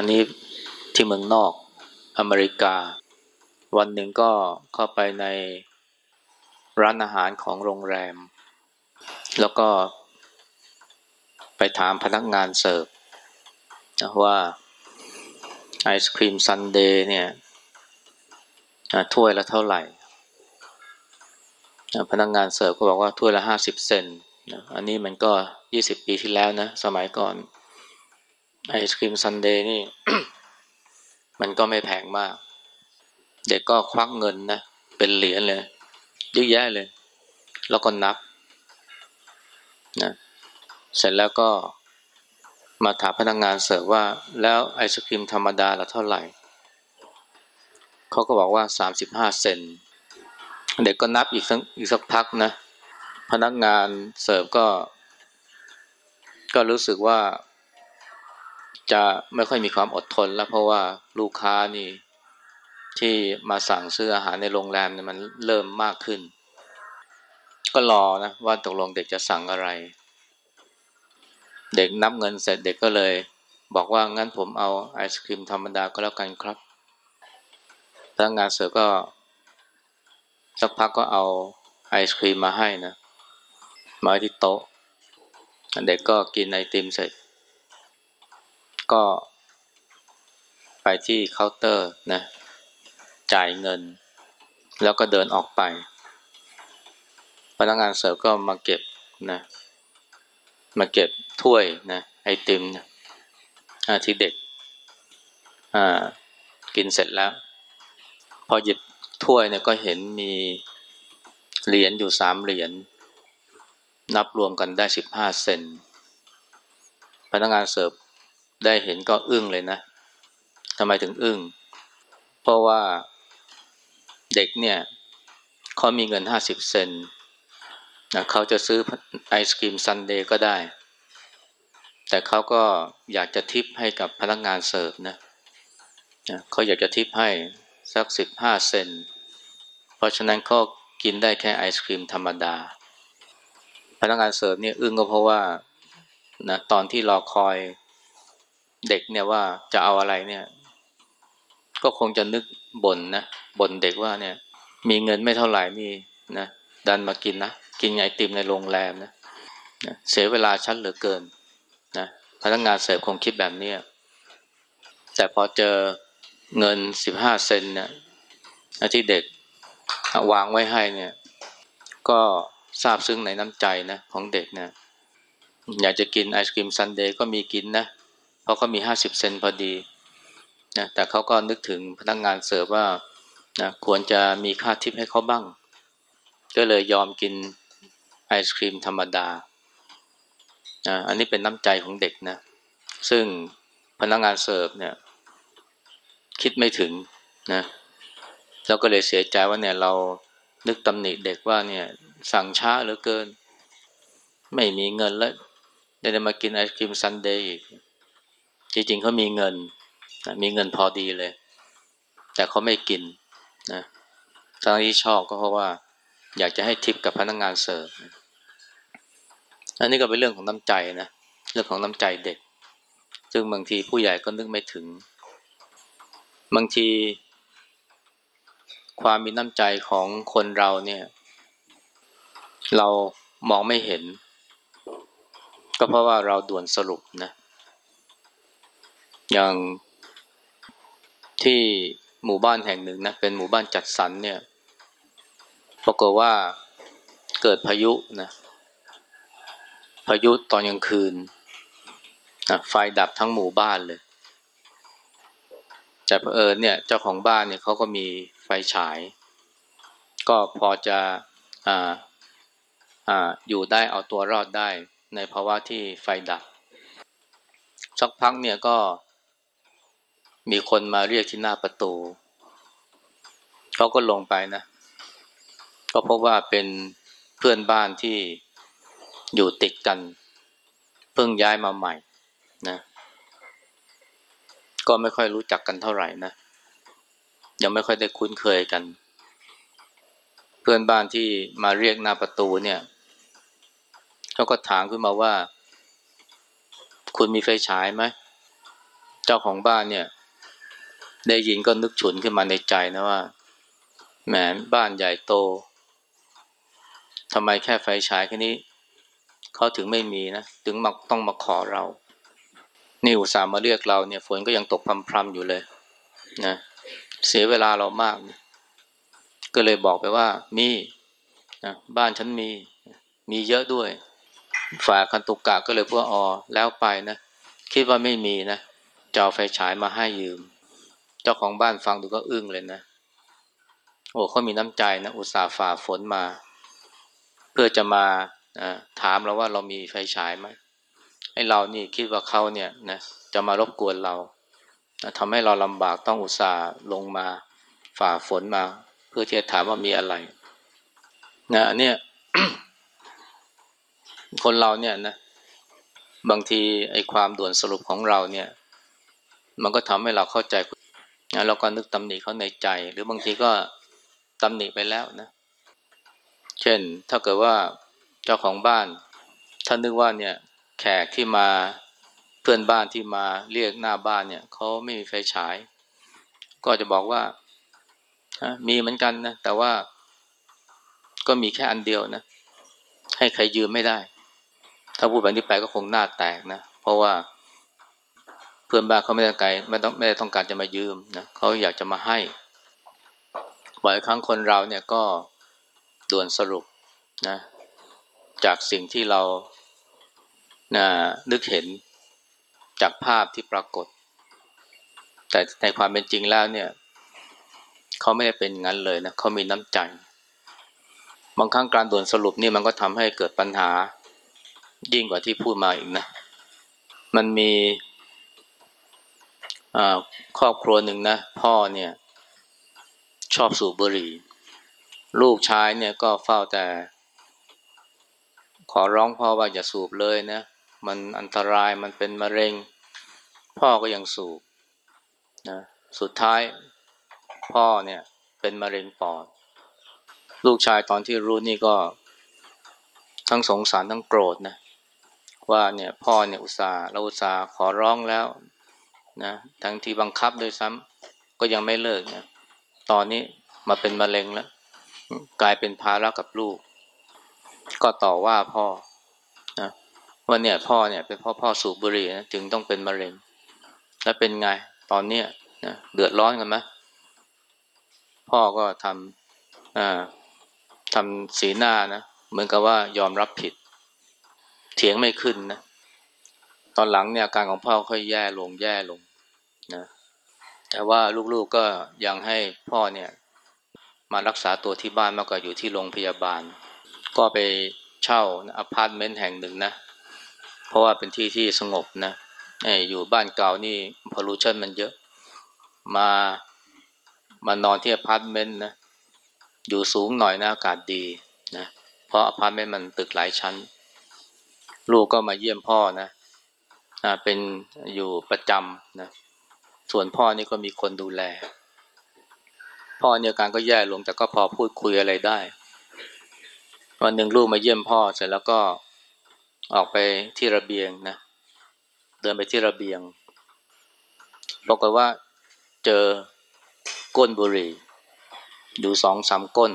อันนี้ที่เมืองนอกอเมริกา วันหนึ่งก็เข้าไปในร้านอาหารของโรงแรม แล้วก็ไปถามพนักงานเสิร์ฟว่าไอศครีมซันเดย์เนี่ยถ้วยละเท่าไหร่ พนักงานเสิร์ฟก็บอกว่าถ้วยละห้าสิบเซนต์อันนี้มันก็ยี่สิบปีที่แล้วนะ สมัยก่อน ไอศครีมซันเดย์นี่ มันก็ไม่แพงมาก เด็กก็ควักเงินนะ เป็นเหรียญเลยเยอะแยะเลย แล้วก็นับนะเสร็จแล้วก็มาถามพนักงานเสิร์ฟว่า แล้วไอศครีมธรรมดาละเท่าไหร่ เขาก็บอกว่าสามสิบห้าเซนต์ เด็กก็นับอีกสักอีกสักพักนะ พนักงานเสิร์ฟก็ ก็รู้สึกว่า จะไม่ค่อยมีความอดทน แล้วเพราะว่าลูกค้านี่ที่มาสั่งซื้ออาหารในโรงแรมเนี่ยมันเริ่มมากขึ้น ก็รอนะว่าตกลงเด็กจะสั่งอะไร เด็กนับเงินเสร็จเด็กก็เลย บอกว่างั้นผมเอาไอศครีมธรรมดาก็แล้วกันครับพนักงานเสิร์ฟก็ สักพักก็เอาไอศครีมมาให้นะมาที่โต๊ะเด็กก็กินไอติมเสร็จ ก็ไปที่เคาน์เตอร์นะ จ่ายเงิน แล้วก็เดินออกไป พนักงานเสิร์ฟก็มาเก็บนะ มาเก็บถ้วยนะไอติมนะที่เด็กกินเสร็จแล้ว พอหยิบถ้วยเนี่ยก็เห็นมีเหรียญอยู่สามเหรียญนับรวมกันได้สิบห้าเซนพนักงานเสิร์ฟ ได้เห็นก็อึ้งเลยนะทำไมถึงอึ้ง เพราะว่าเด็กเนี่ยเขามีเงินห้าสิบเซนนะเขาจะซื้อไอศกรีมซันเดย์ก็ได้ แต่เขาก็อยากจะทิปให้กับพนักงานเสิร์ฟนะนะเขาอยากจะทิปให้สักสิบห้าเซนต์ เพราะฉะนั้นเขากินได้แค่ไอศครีมธรรมดา พนักงานเสิร์ฟเนี่ยอึ้งก็เพราะว่านะตอนที่รอคอย เด็กเนี่ยว่าจะเอาอะไรเนี่ย ก็คงจะนึกบ่นนะบ่นเด็กว่าเนี่ย มีเงินไม่เท่าไหร่นี่นะดันมากินนะกินไอติมในโรงแรมนะนะเสียเวลาชั้นเหลือเกินนะพนักงานเสิร์ฟคงคิดแบบนี้แต่พอเจอเงินสิบห้าเซนต์เนี่ยที่เด็กวางไว้ให้เนี่ย ก็ซาบซึ้งในน้ำใจนะของเด็กนะอยากจะกินไอศกรีมซันเดย์ก็มีกินนะ เพราะเขามีห้าสิบเซนต์พอดีนะแต่เขาก็นึกถึงพนักงงานเสิร์ฟว่านะควรจะมีค่าทิปให้เขาบ้าง ก็เลยยอมกินไอศครีมธรรมดานะอันนี้เป็นน้ำใจของเด็กนะ ซึ่งพนักงงานเสิร์ฟเนี่ย คิดไม่ถึงนะแล้วก็เลยเสียใจว่าเนี่ยเรานึกตำหนิเด็กว่าเนี่ย สั่งช้าเหลือเกิน ไม่มีเงินแล้วได้มากินไอศครีมซันเดย์อีก จริงๆเขามีเงิน มีเงินพอดีเลย แต่เขาไม่กินนะทั้งที่ชอบก็เพราะว่า อยากจะให้ทิปกับพนักงานเสิร์ฟอันนี้ก็เป็นเรื่องของน้ำใจนะเรื่องของน้ำใจเด็ก ซึ่งบางทีผู้ใหญ่ก็นึกไม่ถึง บางที ความมีน้ำใจของคนเราเนี่ย เรามองไม่เห็น ก็เพราะว่าเราด่วนสรุปนะ อย่างที่หมู่บ้านแห่งหนึ่งนะเป็นหมู่บ้านจัดสรรเนี่ยปรากฏว่าเกิดพายุนะพายุตอนกลางคืนนะไฟดับทั้งหมู่บ้านเลยแต่เออเนี่ยเจ้าของบ้านเนี่ยเขาก็มีไฟฉาย ก็พอจะอ่าอ่าอยู่ได้เอาตัวรอดได้ในภาวะที่ไฟดับ สักพักเนี่ยก็ มีคนมาเรียกที่หน้าประตู เขาก็ลงไปนะ ก็พบว่าเป็นเพื่อนบ้านที่อยู่ติดกัน เพิ่งย้ายมาใหม่นะก็ไม่ค่อยรู้จักกันเท่าไหร่นะยังไม่ค่อยได้คุ้นเคยกัน เพื่อนบ้านที่มาเรียกหน้าประตูเนี่ยเขาก็ถามขึ้นมาว่า คุณมีไฟฉายไหมเจ้าของบ้านเนี่ย ได้ยินก็นึกฉุนขึ้นมาในใจนะว่าแหมบ้านใหญ่โตทำไมแค่ไฟฉายแค่นี้เขาถึงไม่มีนะถึงมาต้องมาขอเรา นี่อุตส่าห์มาเรียกเราเนี่ยฝนก็ยังตกพรำๆอยู่เลยนะเสียเวลาเรามาก ก็เลยบอกไปว่ามีนะบ้านฉันมี มีเยอะด้วย ฝ่ายคันตุกกะก็เลยพูดอ๋อแล้วไปนะ คิดว่าไม่มีนะจะเอาไฟฉายมาให้ยืม เจ้าของบ้านฟังดูก็อึ้งเลยนะ โอ้เขามีน้ำใจนะ อุตส่าห์ฝ่าฝนมา เพื่อจะมาถามเราว่าเรามีไฟฉายไหมไอ้เรานี่คิดว่าเขาเนี่ยนะจะมารบกวนเราทำให้เราลำบากต้องอุตส่าห์ลงมาฝ่าฝนมา เพื่อที่จะถามว่ามีอะไรนะเนี่ย คนเราเนี่ยนะ บางทีไอ้ความด่วนสรุปของเราเนี่ย มันก็ทำให้เราเข้าใจ นะเราก็นึกตำหนิเขาในใจ หรือบางทีก็ตำหนิไปแล้วนะ เช่นถ้าเกิดว่าเจ้าของบ้านท่านนึกว่าเนี่ยแขกที่มาเพื่อนบ้านที่มาเรียกหน้าบ้านเนี่ยเขาไม่มีไฟฉาย ก็จะบอกว่ามีเหมือนกันนะแต่ว่าก็มีแค่อันเดียวนะ ให้ใครยืมไม่ได้ ถ้าพูดแบบนี้ไปก็คงหน้าแตกนะ เพราะว่า เพื่อนบ้านเขาไม่ได้ไกลไม่ต้องไม่ได้ต้องการจะมายืมนะเขาอยากจะมาให้บ่อยครั้งคนเราเนี่ยก็ด่วนสรุปนะจากสิ่งที่เรานะนึกเห็นจากภาพที่ปรากฏ แต่ในความเป็นจริงแล้วเนี่ยเขาไม่ได้เป็นงั้นเลยนะเขามีน้ำใจ บางครั้งการด่วนสรุปนี่มันก็ทำให้เกิดปัญหายิ่งกว่าที่พูดมาอีกนะ มันมี ครอบครัวหนึ่งนะ พ่อเนี่ยชอบสูบบุหรี่ ลูกชายเนี่ยก็เฝ้าแต่ ขอร้องพ่อว่าอย่าสูบเลยนะ มันอันตรายมันเป็นมะเร็ง พ่อก็ยังสูบนะสุดท้ายพ่อเนี่ยเป็นมะเร็งปอด ลูกชายตอนที่รู้นี่ก็ ทั้งสงสารทั้งโกรธนะว่าเนี่ยพ่อเนี่ยอุตส่าห์เราอุตส่าห์ขอร้องแล้ว นะทั้งที่บังคับด้วยซ้ำก็ยังไม่เลิกนะตอนนี้มาเป็นมะเร็งแล้ว กลายเป็นภาระกับลูก ก็ต่อว่าพ่อนะว่าเนี่ยพ่อเนี่ยเป็นพ่อพ่อสูบบุหรี่นะจึงต้องเป็นมะเร็ง แล้วเป็นไงตอนเนี้ยนะเดือดร้อนกันไหมพ่อก็ทำอ่าทำสีหน้านะเหมือนกับว่ายอมรับผิด เถียงไม่ขึ้นนะ ตอนหลังเนี่ยอาการของพ่อค่อยแย่ลงแย่ลง แต่ว่าลูกๆก็ยังให้พ่อเนี่ยมารักษาตัวที่บ้านมากกว่าอยู่ที่โรงพยาบาล ก็ไปเช่าอพาร์ตเมนต์แห่งหนึ่งนะ เพราะว่าเป็นที่ที่สงบนะอยู่บ้านเก่านี่ pollution มันเยอะ มามานอนที่อพาร์ตเมนต์นะ อยู่สูงหน่อยนะอากาศดีนะ เพราะอพาร์ตเมนต์มันตึกหลายชั้น ลูกก็มาเยี่ยมพ่อนะอ่าเป็นอยู่ประจำนะ ส่วนพ่อนี่ก็มีคนดูแล พ่อเนี่ยอาการก็แย่ลงแต่ก็พอพูดคุยอะไรได้ วันหนึ่งลูกมาเยี่ยมพ่อเสร็จแล้วก็ออกไปที่ระเบียงนะ เดินไปที่ระเบียงบอกว่าเจอก้นบุหรี่อยู่สองสามก้น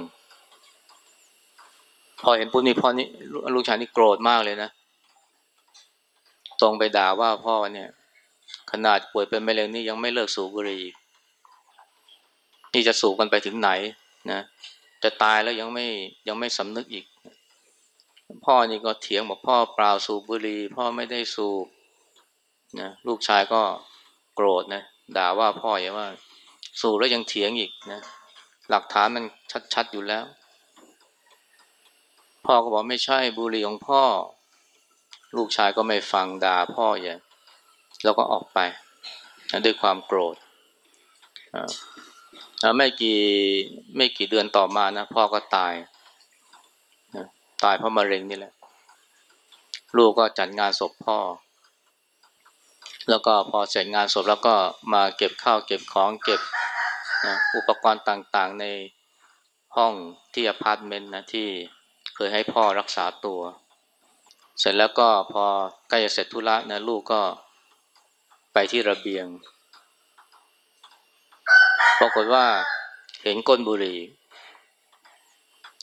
พอเห็นปุ๊บนี่พ่อนี่ลูกชายนี่โกรธมากเลยนะ ตรงไปด่าว่าพ่อเนี่ย ขนาดป่วยเป็นมะเร็งนี่ยังไม่เลิกสูบบุหรี่นี่จะสูบกันไปถึงไหนนะจะตายแล้วยังไม่ยังไม่สำนึกอีก พ่อนี่ก็เถียงบอกพ่อเปล่าสูบบุหรี่พ่อไม่ได้สูบนะลูกชายก็โกรธนะด่าว่าพ่ออย่างว่า สูบแล้วยังเถียงอีกนะหลักฐานมันชัดๆอยู่แล้ว พ่อก็บอกไม่ใช่บุหรี่ของพ่อ ลูกชายก็ไม่ฟังด่าพ่ออย่าง แล้วก็ออกไปด้วยความโกรธไม่กี่ไม่กี่เดือนต่อมานะพ่อก็ตายตายเพราะมะเร็งนี่แหละ ลูกก็จัดงานศพพ่อ แล้วก็พอเสร็จงานศพแล้วก็มาเก็บข้าวเก็บของเก็บนะอุปกรณ์ต่างๆในห้องที่อพาร์ตเมนต์นะที่เคยให้พ่อรักษาตัว เสร็จแล้วก็พอใกล้จะเสร็จธุระนะลูกก็ ไปที่ระเบียง ปรากฏว่าเห็นก้นบุหรี่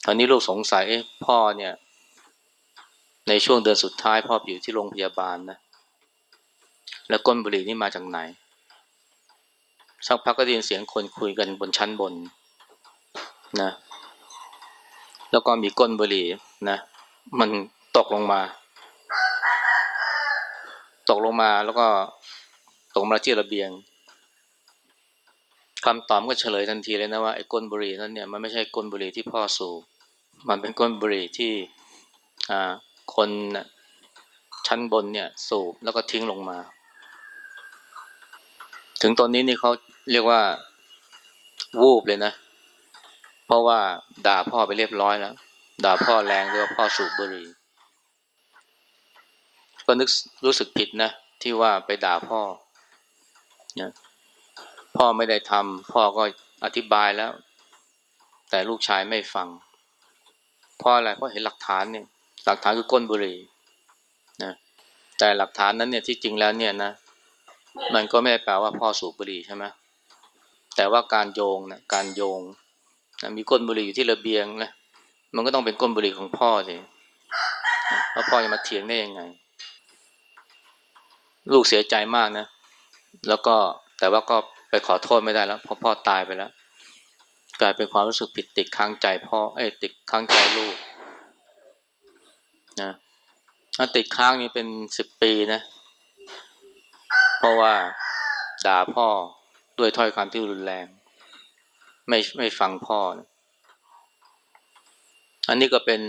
ตอนนี้ลูกสงสัยพ่อเนี่ย ในช่วงเดือนสุดท้ายพ่ออยู่ที่โรงพยาบาลนะ แล้วก้นบุหรี่นี่มาจากไหน สักพักก็ได้ยินเสียงคนคุยกันบนชั้นบนนะ แล้วก็มีก้นบุหรี่นะ มันตกลงมา ตกลงมาแล้วก็ ตกมาที่ระเบียงคำตอบก็เฉลยทันทีเลยนะว่าไอ้ก้นบุหรี่นั้นเนี่ยมันไม่ใช่ก้นบุหรี่ที่พ่อสูบมันเป็นก้นบุหรี่ที่คนชั้นบนเนี่ยสูบแล้วก็ทิ้งลงมา ถึงตอนนี้นี่เขาเรียกว่าวูบเลยนะ เพราะว่าด่าพ่อไปเรียบร้อยแล้ว ด่าพ่อแรงด้วยว่าพ่อสูบบุหรี่ ก็นึกรู้สึกผิดนะที่ว่าไปด่าพ่อ นะพ่อไม่ได้ทำพ่อก็อธิบายแล้ว แต่ลูกชายไม่ฟังเพราะอะไรเพราะเห็นหลักฐานเนี่ย หลักฐานคือก้นบุหรี่นะแต่หลักฐานนั้นเนี่ยที่จริงแล้วเนี่ยนะมันก็ไม่ได้แปลว่าพ่อสูบบุหรี่ใช่ไหมแต่ว่าการโยงนะการโยงนะมีก้นบุหรี่อยู่ที่ระเบียงนะมันก็ต้องเป็นก้นบุหรี่ของพ่อสิแล้วพ่อจะมาเถียงได้ยังไง ลูกเสียใจมากนะ แล้วก็แต่ว่าก็ไปขอโทษไม่ได้แล้วเพราะพ่อตายไปแล้ว กลายเป็นความรู้สึกผิดติดค้างใจพ่อเอ้ติดค้างใจลูกนะถ้าติดค้างนี่เป็นสิบปีนะ เพราะว่าด่าพ่อด้วยถ้อยคำที่รุนแรง ไม่ไม่ฟังพ่อนะอันนี้ก็เป็น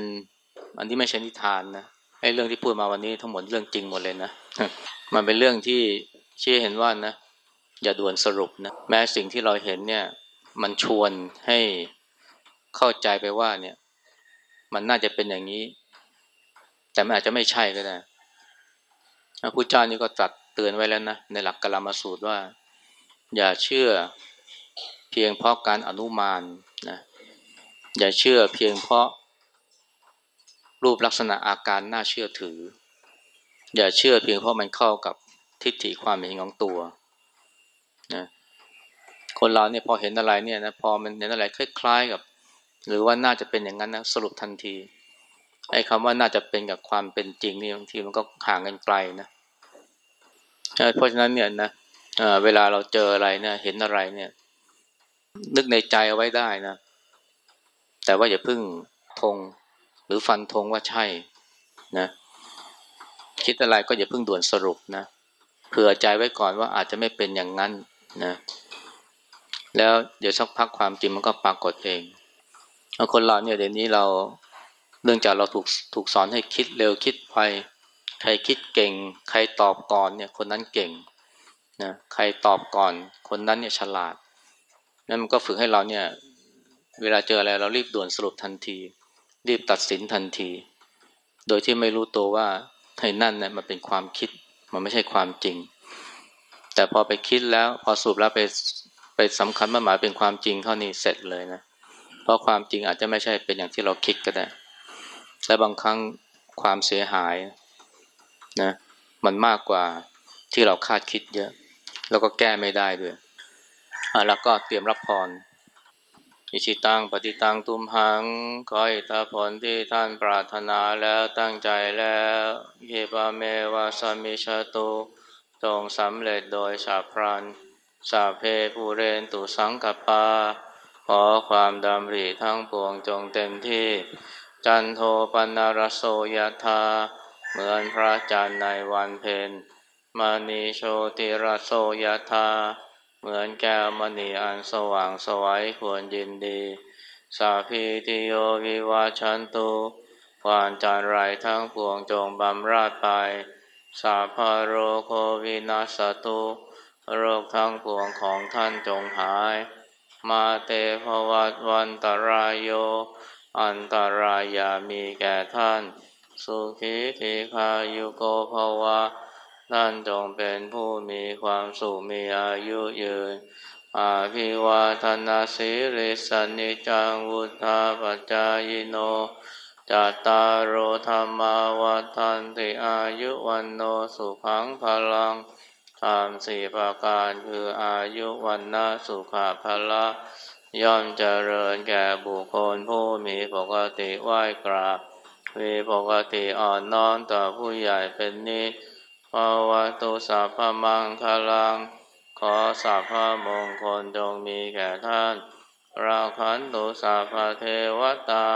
อันที่ไม่ใช่นิทานนะไอ้เรื่องที่พูดมาวันนี้ทั้งหมดเรื่องจริงหมดเลยนะ มันเป็นเรื่องที่ ชี้เห็นว่านะอย่าด่วนสรุปนะแม้สิ่งที่เราเห็นเนี่ย มันชวนให้เข้าใจไปว่าเนี่ย มันน่าจะเป็นอย่างนี้ แต่มันอาจจะไม่ใช่ก็ได้พระพุทธเจ้านี่ก็ตรัสเตือนไว้แล้วนะในหลักกลามาสูตรว่า อย่าเชื่อเพียงเพราะการอนุมานนะอย่าเชื่อเพียงเพราะรูปลักษณะอาการน่าเชื่อถือ อย่าเชื่อเพียงเพราะมันเข้ากับ ทิฏฐิความเห็นของตัวนะคนเราเนี่ยพอเห็นอะไรเนี่ยนะพอมันเห็นอะไรคล้ายๆกับ หรือว่าน่าจะเป็นอย่างนั้นนะสรุปทันทีไอ้คำว่าน่าจะเป็นกับความเป็นจริงนี่บางทีมันก็ห่างกันไกลนะเพราะฉะนั้นเนี่ยนะเวลาเราเจออะไรเนี่ยเห็นอะไรเนี่ย นึกในใจเอาไว้ได้นะ แต่ว่าอย่าพึ่งทงหรือฟันธงว่าใช่นะ คิดอะไรก็อย่าเพิ่งด่วนสรุปนะ เผื่อใจไว้ก่อนว่าอาจจะไม่เป็นอย่างนั้นนะแล้วเดี๋ยวสักพักความจริงมันก็ปรากฏเองเอาคนเราเนี่ยเดี๋ยวนี้เราเนื่องจากเราถูกถูกสอนให้คิดเร็วคิดไวใครคิดเก่ง ใครตอบก่อนเนี่ยคนนั้นเก่งนะใครตอบก่อน คนนั้นเนี่ยฉลาดนั่นมันก็ฝึกให้เราเนี่ยเวลาเจออะไรเรารีบด่วนสรุปทันที รีบตัดสินทันที โดยที่ไม่รู้ตัวว่าให้นั่นเนี่ยมันเป็นความคิด มันไม่ใช่ความจริง แต่พอไปคิดแล้วพอสูบแล้วไปไปสำคัญมาหมายเป็นความจริงเท่านี้เสร็จเลยนะ เพราะความจริงอาจจะไม่ใช่เป็นอย่างที่เราคิดก็ได้ และบางครั้งความเสียหายนะมันมากกว่าที่เราคาดคิดเยอะ แล้วก็แก้ไม่ได้ด้วยอ่าแล้วก็เตรียมรับพร อิชิตังปฏิตังตุมหังขออิทธผลที่ท่านปรารถนาแล้วตั้งใจแล้วเยบาเมวาสมิชตุจงสำเร็จโดยสาพรันสาเพภูเรนตุสังกปา ขอความดำริทั้งปวงจงเต็มที่ จันโทปนารโสยธาเหมือนพระจันทร์ในวันเพ็ญมณีโชติรโสยธา เหมือนแก้วมณีอันสว่างสวัยควรยินดี สาพีติโยวิวาชันตุวานจารไรทั้งปวงจงบำราดไป สาพาโรโควินาสตุ โรคทั้งปวงของท่านจงหาย มาเตภวัตวันตรายโย อันตรายามีแก่ท่าน สุขีทีคายุโกภวะ ท่านจงเป็นผู้มีความสุขมีอายุยืน อาภิวาทนาสิริสนิจังวุธาปจายโนจัตตารโอธรรมาวัฏันติอายุวันโนสุขังพลังธรรมสี่ประการคืออายุวันนะสุขภละ ย่อมเจริญแก่บุคคลผู้มีปกติไหว้กราบมีปกติอ่อนน้อมต่อผู้ใหญ่เป็นนิส ภาวะตุสัพพมังคลัง ขอสัพพมงคลจงมีแก่ท่าน ราคันตุสัพพเทวตา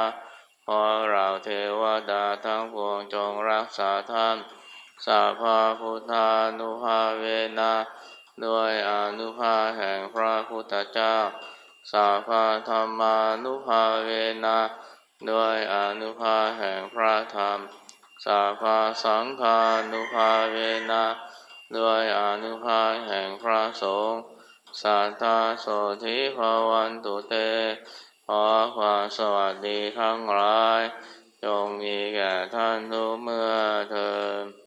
ขอเราเทวดาทั้งปวงจงรักษาท่านสัพพพุทธานุภาเวนะด้วยอนุภาแห่งพระพุทธเจ้าสัพพธรรมานุภาเวนะด้วยอนุภาแห่งพระธรรม สัพพสังฆานุภาเวนะด้วยอนุภาแห่งพระสงฆ์สัทธาโสธิภวันตุเตขอความสวัสดีทั้งหลาย จงมีแก่ท่านทุกเมื่อเธอ